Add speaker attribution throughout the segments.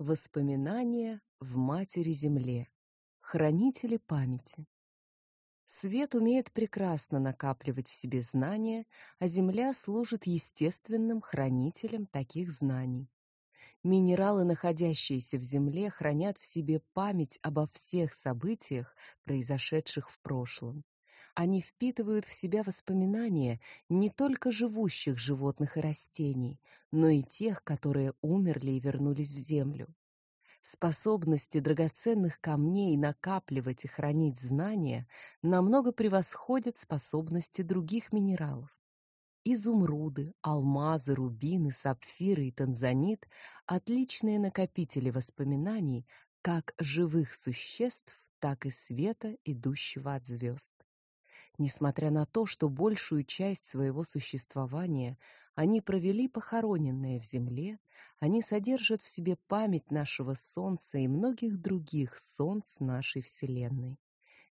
Speaker 1: Воспоминания в Матери Земле. Хранители памяти. Свет умеет прекрасно накапливать в себе знания, а Земля служит естественным хранителем таких знаний. Минералы, находящиеся в Земле, хранят в себе память обо всех событиях, произошедших в прошлом. Они впитывают в себя воспоминания не только живущих животных и растений, но и тех, которые умерли и вернулись в землю. Способности драгоценных камней накапливать и хранить знания намного превосходят способности других минералов. Изумруды, алмазы, рубины, сапфиры и танзанит отличные накопители воспоминаний как живых существ, так и света, идущего от звезд. Несмотря на то, что большую часть своего существования они провели похороненные в земле, они содержат в себе память нашего солнца и многих других солнц нашей вселенной.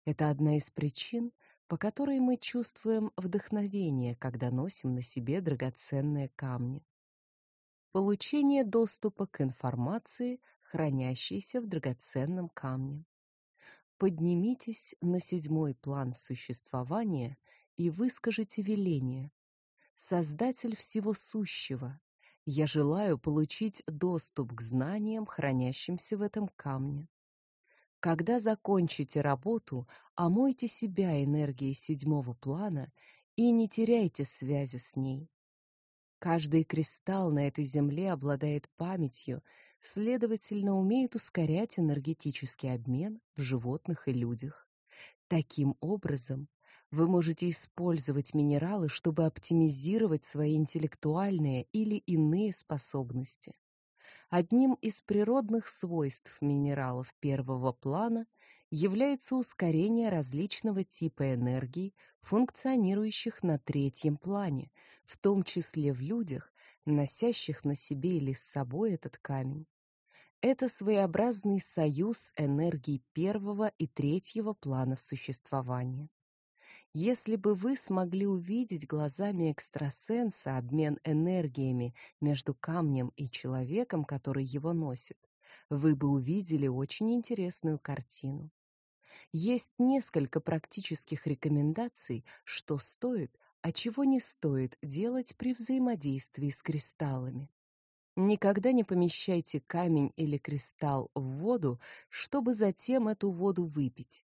Speaker 1: Это одна из причин, по которой мы чувствуем вдохновение, когда носим на себе драгоценные камни. Получение доступа к информации, хранящейся в драгоценном камне. Поднимитесь на седьмой план существования и выскажите веление. Создатель всего сущего, я желаю получить доступ к знаниям, хранящимся в этом камне. Когда закончите работу, омойте себя энергией седьмого плана и не теряйте связи с ней. Каждый кристалл на этой земле обладает памятью, следовательно, умеет ускорять энергетический обмен в животных и людях. Таким образом, вы можете использовать минералы, чтобы оптимизировать свои интеллектуальные или иные способности. Одним из природных свойств минералов первого плана является ускорение различного типа энергий, функционирующих на третьем плане, в том числе в людях, носящих на себе или с собой этот камень. Это своеобразный союз энергий первого и третьего планов существования. Если бы вы смогли увидеть глазами экстрасенса обмен энергиями между камнем и человеком, который его носит, вы бы увидели очень интересную картину. Есть несколько практических рекомендаций, что стоит, а чего не стоит делать при взаимодействии с кристаллами. Никогда не помещайте камень или кристалл в воду, чтобы затем эту воду выпить.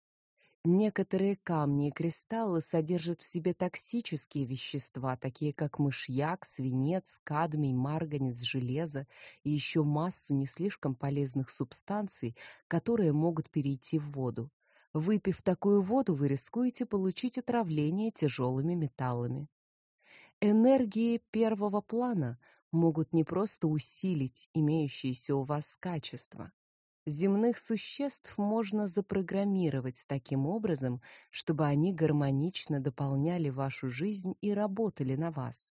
Speaker 1: Некоторые камни и кристаллы содержат в себе токсические вещества, такие как мышьяк, свинец, кадмий, марганец, железо и еще массу не слишком полезных субстанций, которые могут перейти в воду. Выпив такую воду, вы рискуете получить отравление тяжелыми металлами. Энергии первого плана могут не просто усилить имеющиеся у вас качества, Земных существ можно запрограммировать таким образом, чтобы они гармонично дополняли вашу жизнь и работали на вас.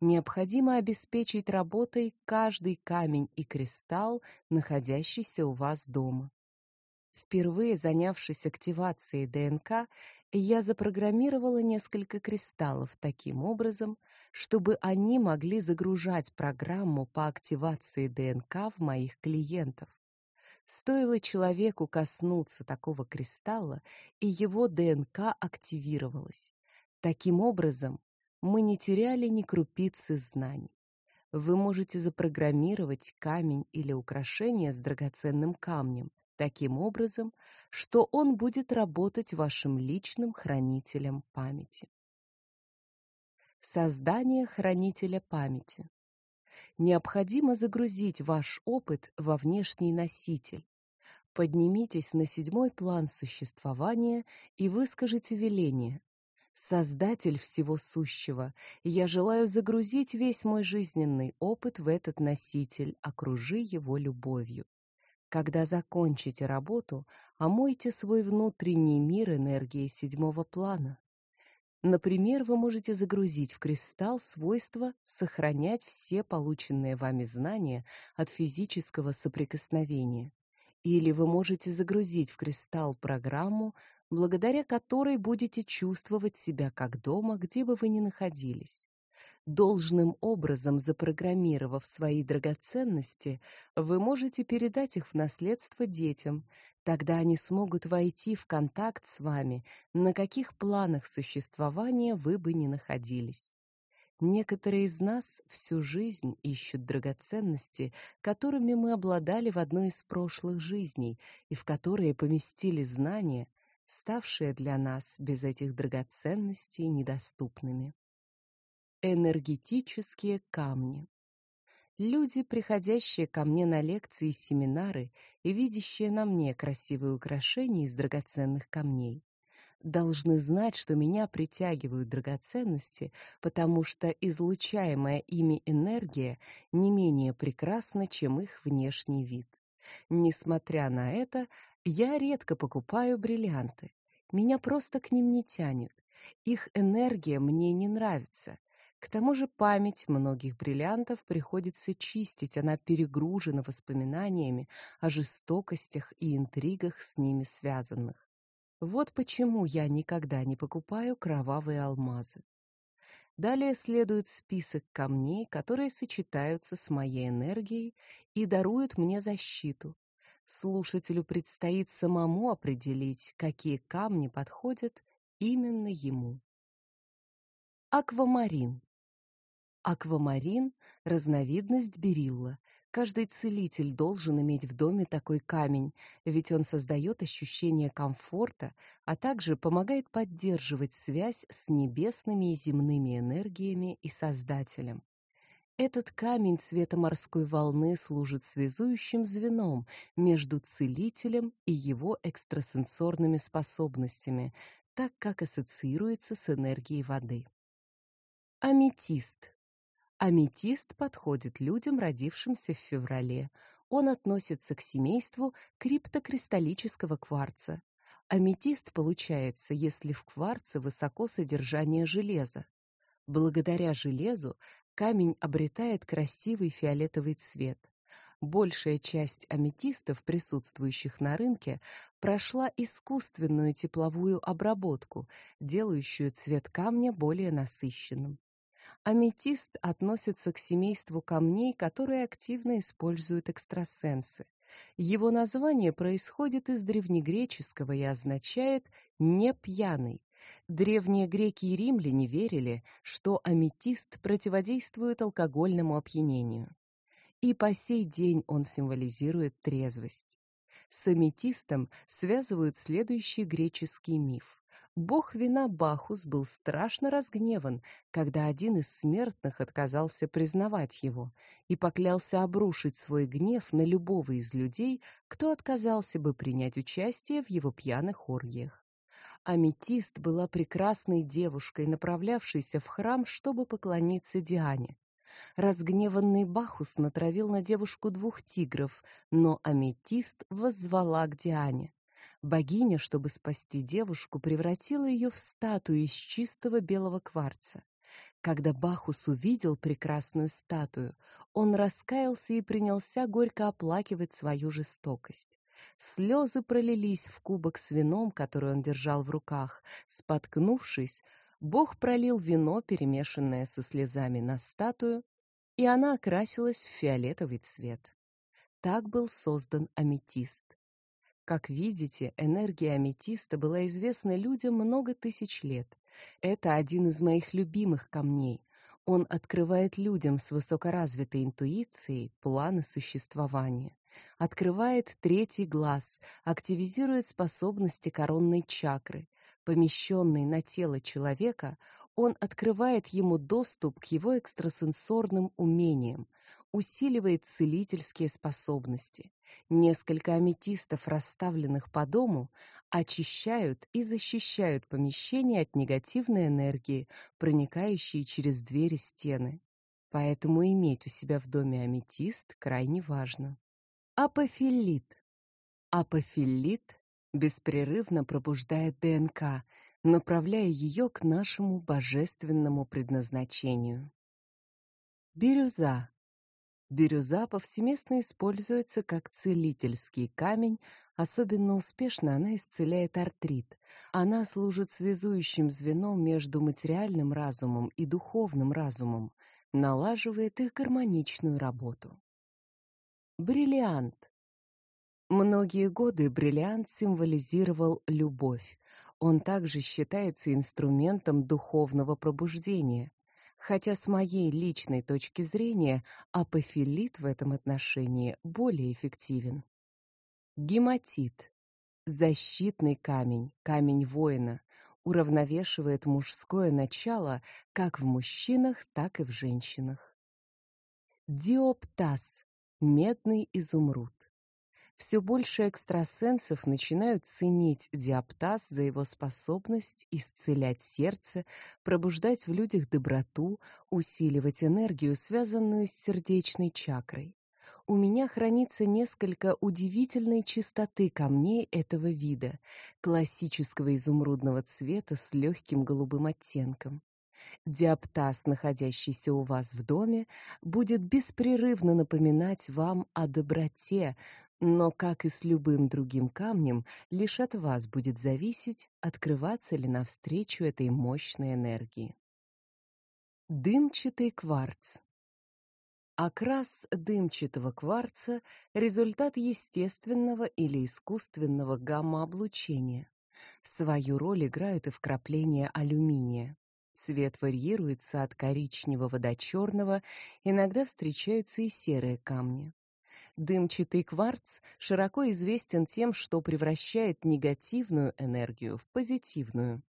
Speaker 1: Необходимо обеспечить работой каждый камень и кристалл, находящийся у вас дома. Впервые занявшись активацией ДНК, я запрограммировала несколько кристаллов таким образом, чтобы они могли загружать программу по активации ДНК в моих клиентов. Стоило человеку коснуться такого кристалла, и его ДНК активировалась. Таким образом, мы не теряли ни крупицы знаний. Вы можете запрограммировать камень или украшение с драгоценным камнем таким образом, что он будет работать вашим личным хранителем памяти. Создание хранителя памяти необходимо загрузить ваш опыт во внешний носитель. Поднимитесь на седьмой план существования и выскажите веление. Создатель всего сущего, я желаю загрузить весь мой жизненный опыт в этот носитель, окружи его любовью. Когда закончите работу, омойте свой внутренний мир энергией седьмого плана. Например, вы можете загрузить в кристалл свойство сохранять все полученные вами знания от физического соприкосновения. Или вы можете загрузить в кристалл программу, благодаря которой будете чувствовать себя как дома, где бы вы ни находились. Должным образом запрограммировав свои драгоценности, вы можете передать их в наследство детям. Тогда они смогут войти в контакт с вами, на каких планах существования вы бы ни находились. Некоторые из нас всю жизнь ищут драгоценности, которыми мы обладали в одной из прошлых жизней и в которые поместили знания, ставшие для нас без этих драгоценностей недоступными. Энергетические камни. Люди, приходящие ко мне на лекции и семинары и видящие на мне красивые украшения из драгоценных камней, должны знать, что меня притягивают драгоценности, потому что излучаемая ими энергия не менее прекрасна, чем их внешний вид. Несмотря на это, я редко покупаю бриллианты. Меня просто к ним не тянет. Их энергия мне не нравится. К тому же память многих бриллиантов приходится чистить, она перегружена воспоминаниями о жестокостях и интригах с ними связанных. Вот почему я никогда не покупаю кровавые алмазы. Далее следует список камней, которые сочетаются с моей энергией и даруют мне защиту. Слушателю предстоит самому определить, какие камни подходят именно ему. Аквамарин Аквамарин — разновидность берилла. Каждый целитель должен иметь в доме такой камень, ведь он создает ощущение комфорта, а также помогает поддерживать связь с небесными и земными энергиями и Создателем. Этот камень цвета морской волны служит связующим звеном между целителем и его экстрасенсорными способностями, так как ассоциируется с энергией воды. Аметист Аметист подходит людям, родившимся в феврале. Он относится к семейству криптокристаллического кварца. Аметист получается, если в кварце высоко содержание железа. Благодаря железу камень обретает красивый фиолетовый цвет. Большая часть аметистов, присутствующих на рынке, прошла искусственную тепловую обработку, делающую цвет камня более насыщенным. Аметист относится к семейству камней, которые активно используют экстрасенсы. Его название происходит из древнегреческого и означает «не пьяный». Древние греки и римляне верили, что аметист противодействует алкогольному опьянению. И по сей день он символизирует трезвость. С аметистом связывают следующий греческий миф. Бог вина Бахус был страшно разгневан, когда один из смертных отказался признавать его и поклялся обрушить свой гнев на любого из людей, кто отказался бы принять участие в его пьяных оргиях. Аметист была прекрасной девушкой, направлявшейся в храм, чтобы поклониться Диане. Разгневанный Бахус натравил на девушку двух тигров, но аметист воззвала к Диане. Богиня, чтобы спасти девушку, превратила ее в статую из чистого белого кварца. Когда Бахус увидел прекрасную статую, он раскаялся и принялся горько оплакивать свою жестокость. Слезы пролились в кубок с вином, который он держал в руках. Споткнувшись, Бог пролил вино, перемешанное со слезами, на статую, и она окрасилась в фиолетовый цвет. Так был создан аметист. Как видите, энергия аметиста была известна людям много тысяч лет. Это один из моих любимых камней. Он открывает людям с высокоразвитой интуицией планы существования, открывает третий глаз, активизирует способности коронной чакры. Помещенный на тело человека, он открывает ему доступ к его экстрасенсорным умениям, усиливает целительские способности. Несколько аметистов, расставленных по дому, очищают и защищают помещение от негативной энергии, проникающей через двери стены. Поэтому иметь у себя в доме аметист крайне важно. Апофиллит. Апофиллит беспрерывно пробуждает ДНК, направляя ее к нашему божественному предназначению. Бирюза Бирюза повсеместно используется как целительский камень, Особенно успешно она исцеляет артрит. Она служит связующим звеном между материальным разумом и духовным разумом, налаживает их гармоничную работу. Бриллиант. Многие годы бриллиант символизировал любовь. Он также считается инструментом духовного пробуждения. Хотя с моей личной точки зрения апофилит в этом отношении более эффективен. Гематит защитный камень, камень воина, уравновешивает мужское начало как в мужчинах, так и в женщинах. Диоптаз медный изумруд. Все больше экстрасенсов начинают ценить диаптаз за его способность исцелять сердце, пробуждать в людях доброту, усиливать энергию, связанную с сердечной чакрой у меня хранится несколько удивительной чистоты камней этого вида, классического изумрудного цвета с легким голубым оттенком. Диаптаз, находящийся у вас в доме, будет беспрерывно напоминать вам о доброте, но, как и с любым другим камнем, лишь от вас будет зависеть, открываться ли навстречу этой мощной энергии. Дымчатый кварц Окрас дымчатого кварца результат естественного или искусственного гамма-облучения. Свою роль играют и вкрапления алюминия. Цвет варьируется от коричневого до черного, иногда встречаются и серые камни. Дымчатый кварц широко известен тем, что превращает негативную энергию в позитивную.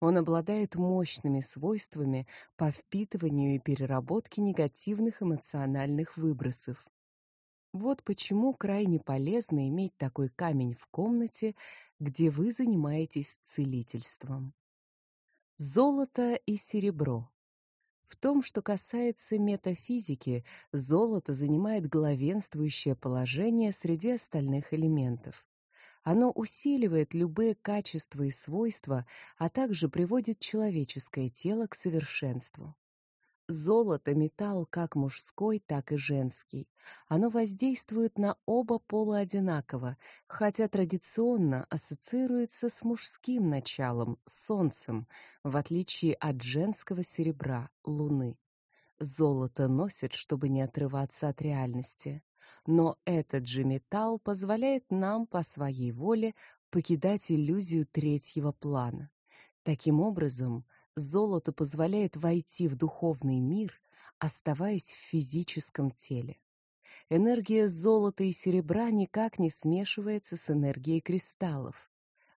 Speaker 1: Он обладает мощными свойствами по впитыванию и переработке негативных эмоциональных выбросов. Вот почему крайне полезно иметь такой камень в комнате, где вы занимаетесь целительством. Золото и серебро. В том, что касается метафизики, золото занимает главенствующее положение среди остальных элементов. Оно усиливает любые качества и свойства, а также приводит человеческое тело к совершенству. Золото металл как мужской, так и женский. Оно воздействует на оба пола одинаково, хотя традиционно ассоциируется с мужским началом, солнцем, в отличие от женского серебра, луны. Золото носят, чтобы не отрываться от реальности но этот же металл позволяет нам по своей воле покидать иллюзию третьего плана. Таким образом, золото позволяет войти в духовный мир, оставаясь в физическом теле. Энергия золота и серебра никак не смешивается с энергией кристаллов.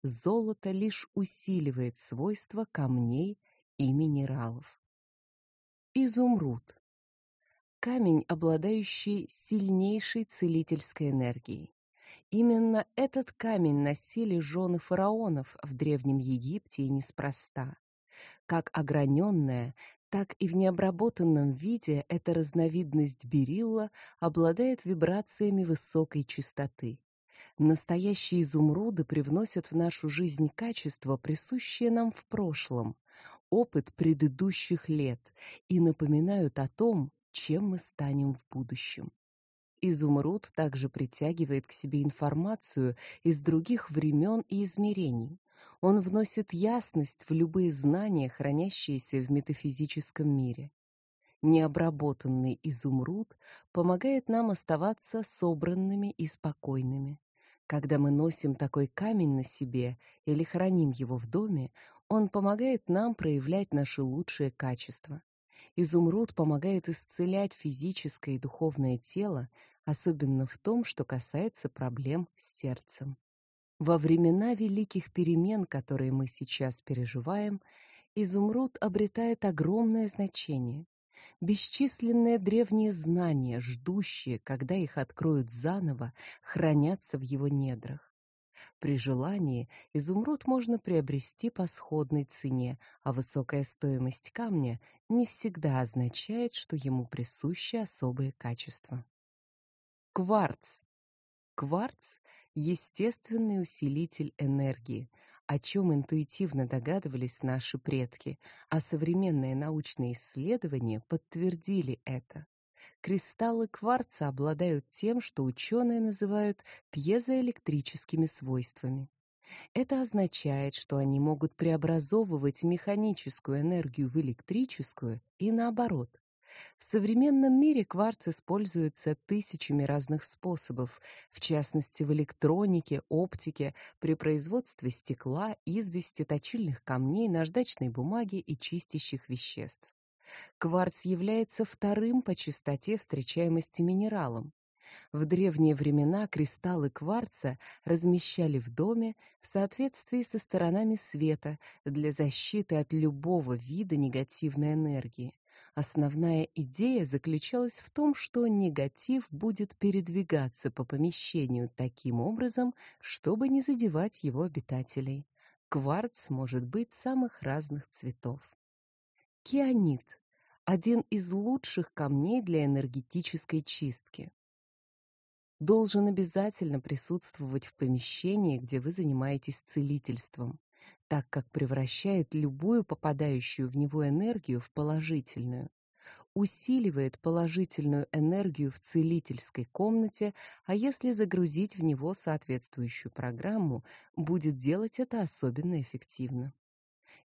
Speaker 1: Золото лишь усиливает свойства камней и минералов. Изумруд камень, обладающий сильнейшей целительской энергией. Именно этот камень носили жены фараонов в древнем Египте и неспроста. Как ограненная, так и в необработанном виде эта разновидность берилла обладает вибрациями высокой частоты. Настоящие изумруды привносят в нашу жизнь качества, присущие нам в прошлом, опыт предыдущих лет и напоминают о том, чем мы станем в будущем. Изумруд также притягивает к себе информацию из других времен и измерений. Он вносит ясность в любые знания, хранящиеся в метафизическом мире. Необработанный изумруд помогает нам оставаться собранными и спокойными. Когда мы носим такой камень на себе или храним его в доме, он помогает нам проявлять наши лучшие качества. Изумруд помогает исцелять физическое и духовное тело, особенно в том, что касается проблем с сердцем. Во времена великих перемен, которые мы сейчас переживаем, изумруд обретает огромное значение. Бесчисленные древние знания, ждущие, когда их откроют заново, хранятся в его недрах. При желании изумруд можно приобрести по сходной цене, а высокая стоимость камня не всегда означает, что ему присущи особые качества. Кварц. Кварц естественный усилитель энергии, о чем интуитивно догадывались наши предки, а современные научные исследования подтвердили это. Кристаллы кварца обладают тем, что ученые называют пьезоэлектрическими свойствами. Это означает, что они могут преобразовывать механическую энергию в электрическую и наоборот. В современном мире кварц используется тысячами разных способов, в частности в электронике, оптике, при производстве стекла, извести, точильных камней, наждачной бумаги и чистящих веществ. Кварц является вторым по частоте встречаемости минералом. В древние времена кристаллы кварца размещали в доме в соответствии со сторонами света для защиты от любого вида негативной энергии. Основная идея заключалась в том, что негатив будет передвигаться по помещению таким образом, чтобы не задевать его обитателей. Кварц может быть самых разных цветов. Кианит один из лучших камней для энергетической чистки. Должен обязательно присутствовать в помещении, где вы занимаетесь целительством так как превращает любую попадающую в него энергию в положительную, усиливает положительную энергию в целительской комнате, а если загрузить в него соответствующую программу, будет делать это особенно эффективно.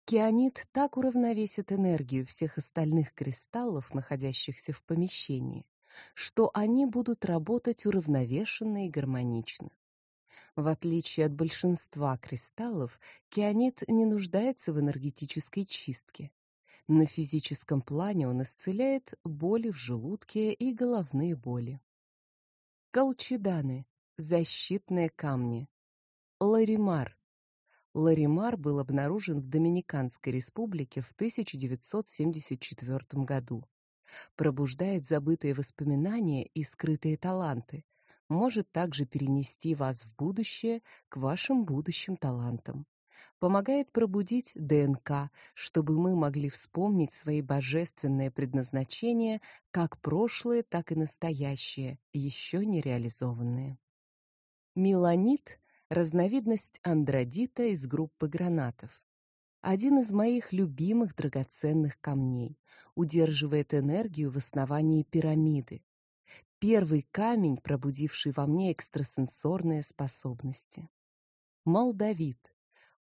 Speaker 1: Кианит так уравновесит энергию всех остальных кристаллов, находящихся в помещении, что они будут работать уравновешенно и гармонично. В отличие от большинства кристаллов, кианит не нуждается в энергетической чистке. На физическом плане он исцеляет боли в желудке и головные боли. Колчеданы защитные камни. Ларимар. Ларимар был обнаружен в Доминиканской республике в 1974 году. Пробуждает забытые воспоминания и скрытые таланты, может также перенести вас в будущее к вашим будущим талантам. Помогает пробудить ДНК, чтобы мы могли вспомнить свои божественные предназначения, как прошлые, так и настоящие, еще не реализованные. Меланит разновидность андродита из группы гранатов. Один из моих любимых драгоценных камней, удерживает энергию в основании пирамиды, первый камень, пробудивший во мне экстрасенсорные способности. Молдавит.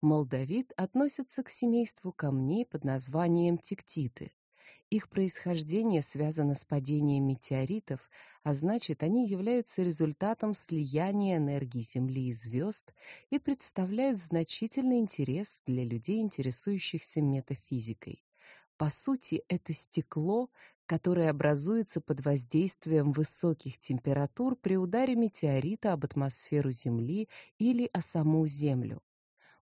Speaker 1: Молдавит относится к семейству камней под названием тектиты. Их происхождение связано с падением метеоритов, а значит, они являются результатом слияния энергии Земли и звезд и представляют значительный интерес для людей, интересующихся метафизикой. По сути, это стекло, которое образуется под воздействием высоких температур при ударе метеорита об атмосферу Земли или о саму Землю.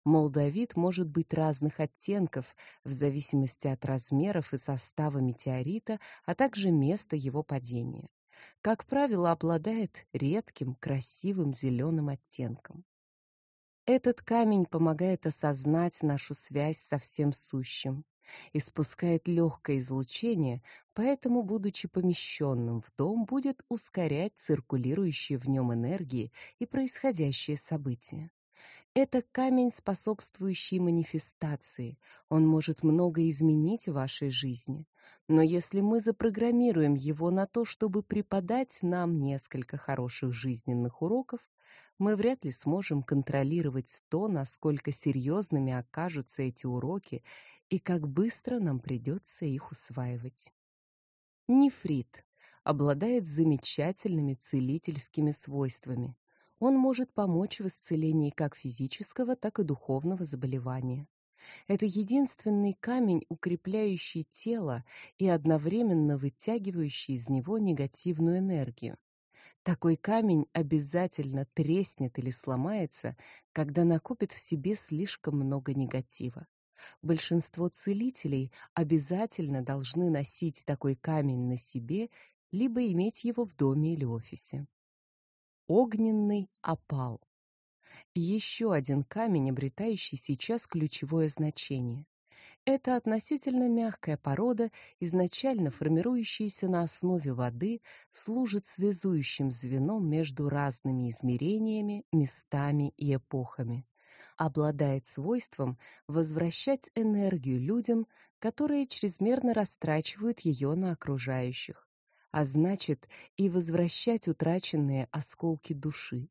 Speaker 1: Молдавит может быть разных оттенков в зависимости от размеров и состава метеорита, а также места его падения. Как правило, обладает редким, красивым зеленым оттенком. Этот камень помогает осознать нашу связь со всем сущим, испускает легкое излучение, поэтому, будучи помещенным в дом, будет ускорять циркулирующие в нем энергии и происходящие события. Это камень, способствующий манифестации. Он может много изменить в вашей жизни. Но если мы запрограммируем его на то, чтобы преподать нам несколько хороших жизненных уроков, мы вряд ли сможем контролировать то, насколько серьезными окажутся эти уроки и как быстро нам придется их усваивать. Нефрит обладает замечательными целительскими свойствами. Он может помочь в исцелении как физического, так и духовного заболевания. Это единственный камень, укрепляющий тело и одновременно вытягивающий из него негативную энергию. Такой камень обязательно треснет или сломается, когда накопит в себе слишком много негатива. Большинство целителей обязательно должны носить такой камень на себе, либо иметь его в доме или офисе. Огненный опал. Еще один камень, обретающий сейчас ключевое значение. Это относительно мягкая порода, изначально формирующаяся на основе воды, служит связующим звеном между разными измерениями, местами и эпохами. Обладает свойством возвращать энергию людям, которые чрезмерно растрачивают ее на окружающих. а значит и возвращать утраченные осколки души.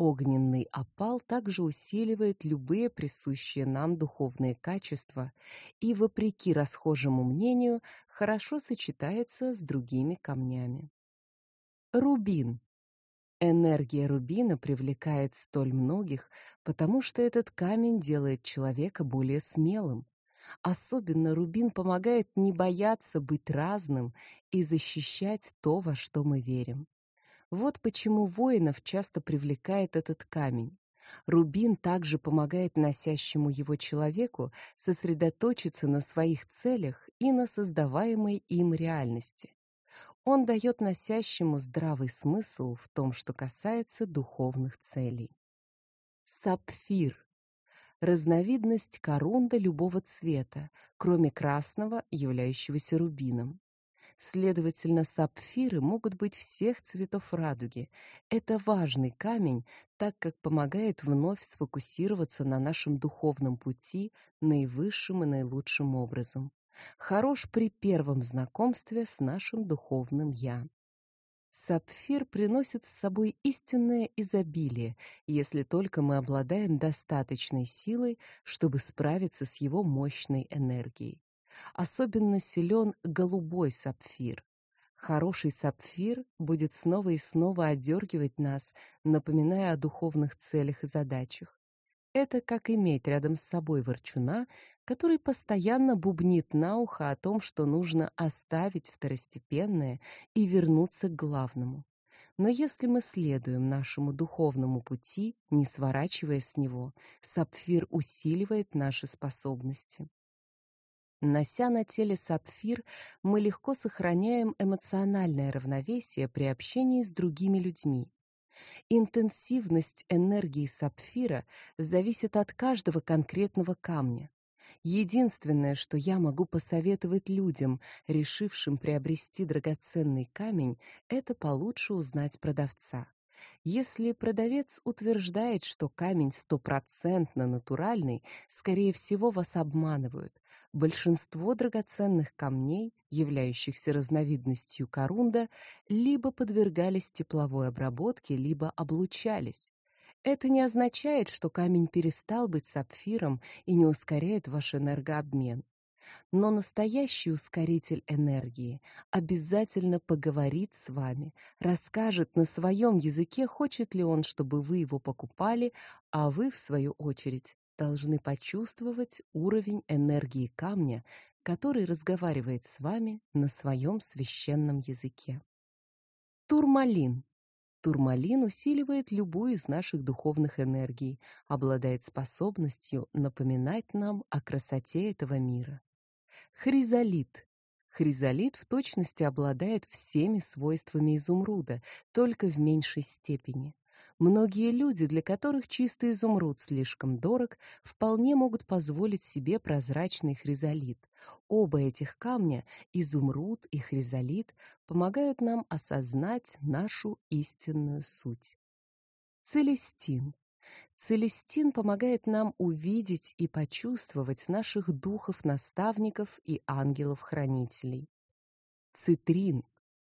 Speaker 1: Огненный опал также усиливает любые присущие нам духовные качества и, вопреки расхожему мнению, хорошо сочетается с другими камнями. Рубин. Энергия рубина привлекает столь многих, потому что этот камень делает человека более смелым. Особенно рубин помогает не бояться быть разным и защищать то, во что мы верим. Вот почему воинов часто привлекает этот камень. Рубин также помогает носящему его человеку сосредоточиться на своих целях и на создаваемой им реальности. Он дает носящему здравый смысл в том, что касается духовных целей. Сапфир разновидность корунда любого цвета, кроме красного, являющегося рубином. Следовательно, сапфиры могут быть всех цветов радуги. Это важный камень, так как помогает вновь сфокусироваться на нашем духовном пути наивысшим и наилучшим образом. Хорош при первом знакомстве с нашим духовным я. Сапфир приносит с собой истинное изобилие, если только мы обладаем достаточной силой, чтобы справиться с его мощной энергией. Особенно силен голубой сапфир. Хороший сапфир будет снова и снова одергивать нас, напоминая о духовных целях и задачах. Это как иметь рядом с собой ворчуна, который постоянно бубнит на ухо о том, что нужно оставить второстепенное и вернуться к главному. Но если мы следуем нашему духовному пути, не сворачивая с него, сапфир усиливает наши способности. Нося на теле сапфир, мы легко сохраняем эмоциональное равновесие при общении с другими людьми. Интенсивность энергии сапфира зависит от каждого конкретного камня. Единственное, что я могу посоветовать людям, решившим приобрести драгоценный камень, это получше узнать продавца. Если продавец утверждает, что камень стопроцентно натуральный, скорее всего, вас обманывают. Большинство драгоценных камней, являющихся разновидностью корунда, либо подвергались тепловой обработке, либо облучались. Это не означает, что камень перестал быть сапфиром и не ускоряет ваш энергообмен. Но настоящий ускоритель энергии обязательно поговорит с вами, расскажет на своем языке, хочет ли он, чтобы вы его покупали, а вы в свою очередь должны почувствовать уровень энергии камня, который разговаривает с вами на своем священном языке. Турмалин. Турмалин усиливает любую из наших духовных энергий, обладает способностью напоминать нам о красоте этого мира. Хризолит. Хризолит в точности обладает всеми свойствами изумруда, только в меньшей степени. Многие люди, для которых чистый изумруд слишком дорог, вполне могут позволить себе прозрачный хризолит. Оба этих камня, изумруд и хризолит, помогают нам осознать нашу истинную суть. Целестин. Целестин помогает нам увидеть и почувствовать наших духов-наставников и ангелов-хранителей. Цитрин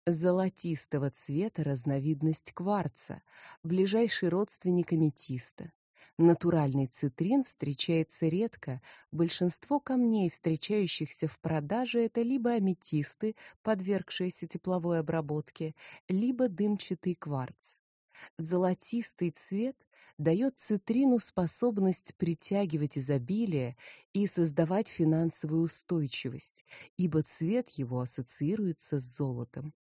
Speaker 1: Золотистого цвета разновидность кварца, ближайший родственник аметиста. Натуральный цитрин встречается редко. Большинство камней, встречающихся в продаже, это либо аметисты, подвергшиеся тепловой обработке, либо дымчатый кварц. Золотистый цвет дает цитрину способность притягивать изобилие и создавать финансовую устойчивость, ибо цвет его ассоциируется с золотом.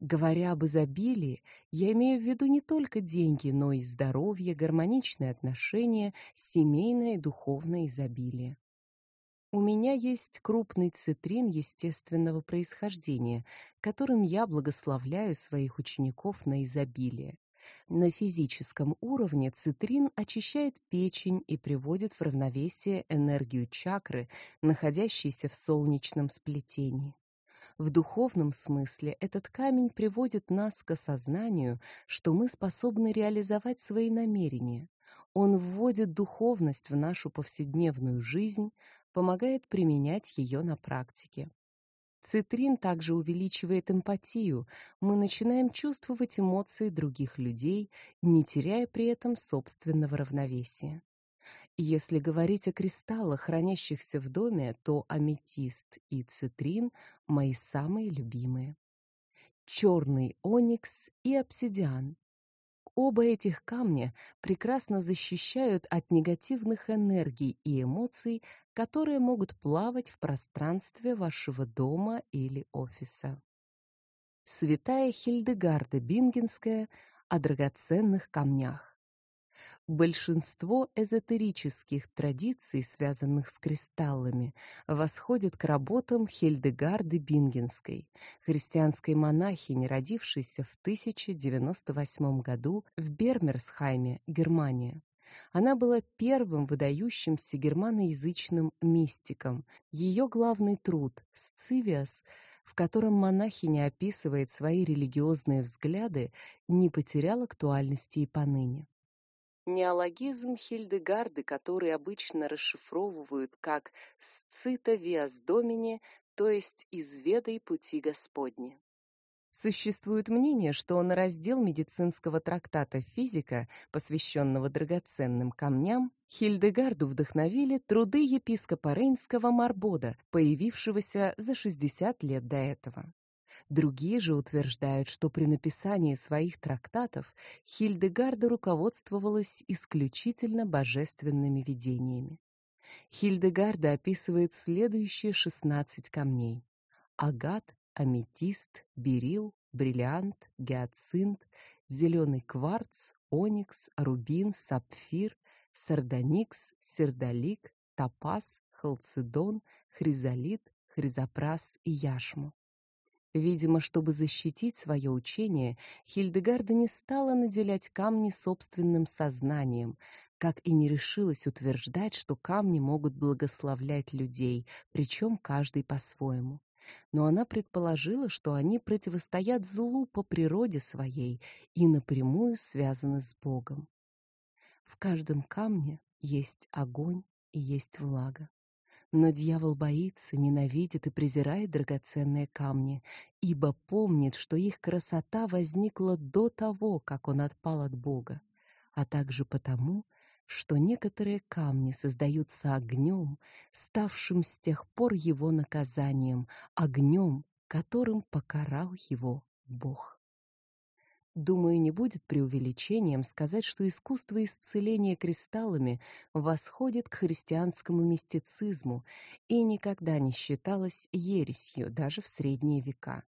Speaker 1: Говоря об изобилии, я имею в виду не только деньги, но и здоровье, гармоничные отношения, семейное и духовное изобилие. У меня есть крупный цитрин естественного происхождения, которым я благословляю своих учеников на изобилие. На физическом уровне цитрин очищает печень и приводит в равновесие энергию чакры, находящейся в солнечном сплетении. В духовном смысле этот камень приводит нас к осознанию, что мы способны реализовать свои намерения. Он вводит духовность в нашу повседневную жизнь, помогает применять ее на практике. Цитрин также увеличивает эмпатию. Мы начинаем чувствовать эмоции других людей, не теряя при этом собственного равновесия. Если говорить о кристаллах, хранящихся в доме, то аметист и цитрин мои самые любимые. Черный оникс и обсидиан. Оба этих камня прекрасно защищают от негативных энергий и эмоций, которые могут плавать в пространстве вашего дома или офиса. Святая Хильдегарда Бингенская о драгоценных камнях. Большинство эзотерических традиций, связанных с кристаллами, восходит к работам Хильдегарды Бингенской, христианской монахини, родившейся в 1098 году в Бермерсхайме, Германия. Она была первым выдающимся германоязычным мистиком. Ее главный труд «Сцивиас» в котором монахиня описывает свои религиозные взгляды, не потерял актуальности и поныне. Неологизм Хильдегарды, который обычно расшифровывают как «сцита виас домини», то есть «изведай пути Господни». Существует мнение, что на раздел медицинского трактата «Физика», посвященного драгоценным камням, Хильдегарду вдохновили труды епископа Рейнского Марбода, появившегося за 60 лет до этого. Другие же утверждают, что при написании своих трактатов Хильдегарда руководствовалась исключительно божественными видениями. Хильдегарда описывает следующие 16 камней: агат, аметист, берил, бриллиант, гиацинт, зеленый кварц, оникс, рубин, сапфир, сардоникс, сердолик, топаз, халцедон, хризолит, хризопрас и яшму. Видимо, чтобы защитить свое учение, Хильдегарда не стала наделять камни собственным сознанием, как и не решилась утверждать, что камни могут благословлять людей, причем каждый по-своему. Но она предположила, что они противостоят злу по природе своей и напрямую связаны с Богом. В каждом камне есть огонь и есть влага. Но дьявол боится, ненавидит и презирает драгоценные камни, ибо помнит, что их красота возникла до того, как он отпал от Бога, а также потому, что некоторые камни создаются огнем, ставшим с тех пор его наказанием, огнем, которым покарал его Бог. Думаю, не будет преувеличением сказать, что искусство исцеления кристаллами восходит к христианскому мистицизму и никогда не считалось ересью даже в средние века.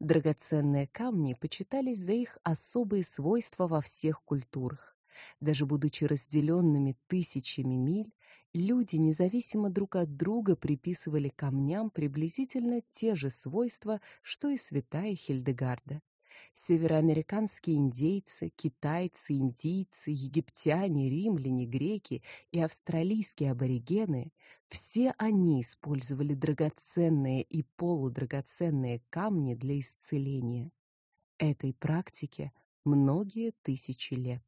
Speaker 1: Драгоценные камни почитались за их особые свойства во всех культурах. Даже будучи разделенными тысячами миль, люди независимо друг от друга приписывали камням приблизительно те же свойства, что и святая Хильдегарда североамериканские индейцы, китайцы, индийцы, египтяне, римляне, греки и австралийские аборигены все они использовали драгоценные и полудрагоценные камни для исцеления. Этой практике многие тысячи лет.